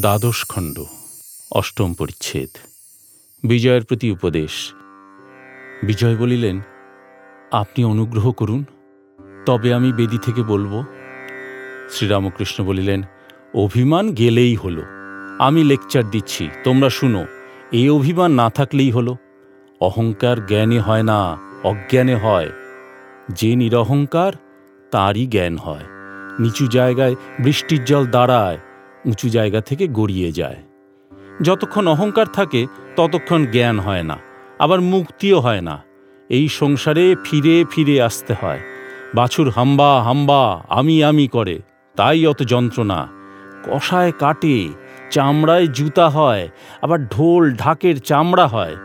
দ্বাদশ খণ্ড, অষ্টম পরিচ্ছেদ, বিজয়ের প্রতি উপদেশ। বিজয় বলিলেন, আপনি অনুগ্রহ করুন, তবে আমি বেদি থেকে বলব। শ্রীরামকৃষ্ণ বলিলেন, অভিমান গেলেই হলো। আমি লেকচার দিচ্ছি, তোমরা শুনো এই অভিমান না থাকলেই হলো। অহংকার জ্ঞানে হয় না, অজ্ঞানে হয়। যে নিরহংকার, তারই জ্ঞান হয়। নিচু জায়গায় বৃষ্টির জল দাঁড়ায় উঁচু জায়গা থেকে গড়িয়ে যায়। যতক্ষণ অহংকার থাকে, ততক্ষণ জ্ঞান হয় না, আবার মুক্তিও হয় না। এই সংসারে ফিরে ফিরে আসতে হয়। বাছুর হাম্বা হাম্বা, আমি আমি করে, তাই অত যন্ত্রণা। কষায় কাটে, চামড়ায় জুতা হয়, আবার ঢোল, ঢাকের চামড়া হয়।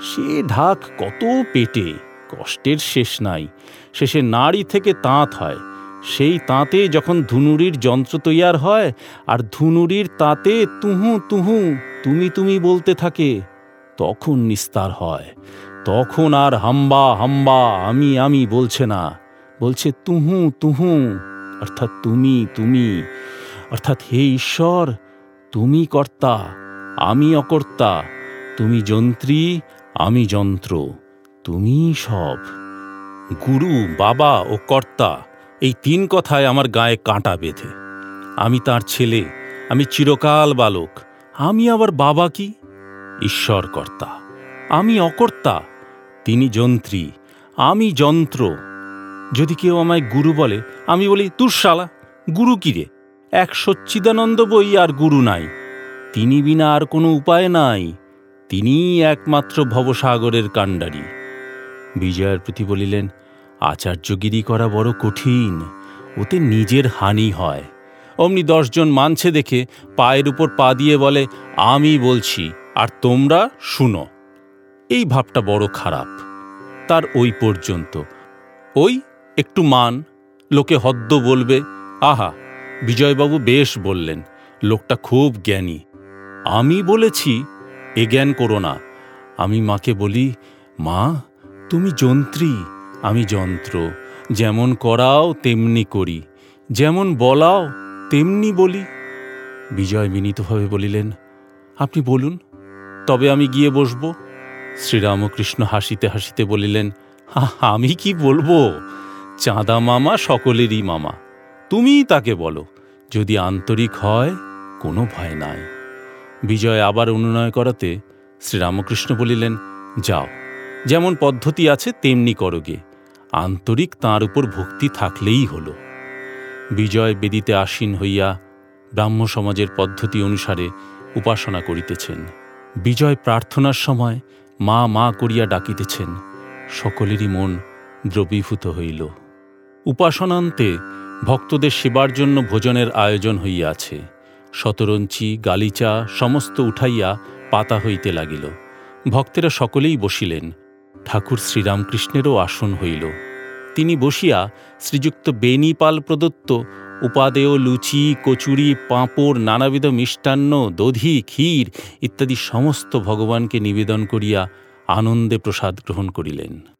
সে ঢাক কত পেটে, কষ্টের শেষ নাই। শেষে নাড়ি থেকে তাঁত হয়। সেই তাঁতে যখন ধুনুরির যন্ত্র তৈয়ার হয়, আর ধুনুরির তাঁতে তুহু তুহু, তুমি তুমি বলতে থাকে, তখন নিস্তার হয়। তখন আর হাম্বা হাম্বা, আমি আমি বলছে না। বলছে তুহু তুহু, অর্থাৎ তুমি তুমি। অর্থাৎ হে ঈশ্বর, তুমি কর্তা, আমি অকর্তা, তুমি যন্ত্রী, আমি যন্ত্র তুমি সব। গুরু, বাবা ও কর্তা এই তিন কথায় আমার গায়ে কাঁটা বেঁধে। আমি তার ছেলে, আমি চিরকাল বালক। আমি আবার বাবা কি? ঈশ্বর কর্তা আমি অকর্তা। তিনি যন্ত্রী। আমি যন্ত্র। যদি কেউ আমায় গুরু বলে, আমি বলি, তুর শালা, গুরু কিরে এক সচ্চিদানন্দ বই আর গুরু নাই। তিনি বিনা আর কোনো উপায় নাই। তিনিই একমাত্র ভবসাগরের কাণ্ডারি। বিজয়ের প্রতি বলিলেন আচার্যগিরি করা বড় কঠিন, ওতে নিজের হানি হয়। অমনি দশজন মানছে দেখে পায়ের উপর পা দিয়ে বলে, আমি বলছি, আর তোমরা শুনো। এই ভাবটা বড় খারাপ। তার ওই পর্যন্ত। ওই একটু মান, লোকে হদ্দ বলবে, আহা, বিজয়বাবু বেশ বললেন, লোকটা খুব জ্ঞানী। আমি বলেছি, এ জ্ঞান করো না। আমি মাকে বলি, মা, তুমি যন্ত্রী আমি যন্ত্র। যেমন করাও, তেমনি করি। যেমন বলাও, তেমনি বলি। বিজয় বিনীতভাবে বলিলেন, আপনি বলুন, তবে আমি গিয়ে বসব। শ্রীরামকৃষ্ণ হাসিতে হাসিতে বলিলেন আমি কি বলব? চাঁদা মামা সকলেরই মামা। তুমিই তাকে বলো, যদি আন্তরিক হয়, কোনো ভয় নাই। বিজয় আবার অনুনয় করাতে শ্রীরামকৃষ্ণ বলিলেন, যাও, যেমন পদ্ধতি আছে, তেমনি করগে আন্তরিক তাঁর উপর ভক্তি থাকলেই হল। বিজয় বেদিতে আসীন হইয়া ব্রাহ্ম সমাজের পদ্ধতি অনুসারে উপাসনা করিতেছেন। বিজয় প্রার্থনার সময় মা মা করিয়া ডাকিতেছেন। সকলেরই মন দ্রবীভূত হইল। উপাসনান্তে ভক্তদের সেবার জন্য ভোজনের আয়োজন হইয়াছে। শতরঞ্চি, গালিচা, সমস্ত উঠাইয়া পাতা হইতে লাগিল। ভক্তেরা সকলেই বসিলেন। ঠাকুর শ্রীরামকৃষ্ণেরও আসন হইল। তিনি বসিয়া শ্রীযুক্ত বেনিপাল প্রদত্ত উপাদেয় লুচি, কচুরি, পাঁপড়, নানাবিধ মিষ্টান্ন, দধি, ক্ষীর ইত্যাদি সমস্ত ভগবানকে নিবেদন করিয়া আনন্দে প্রসাদ গ্রহণ করিলেন।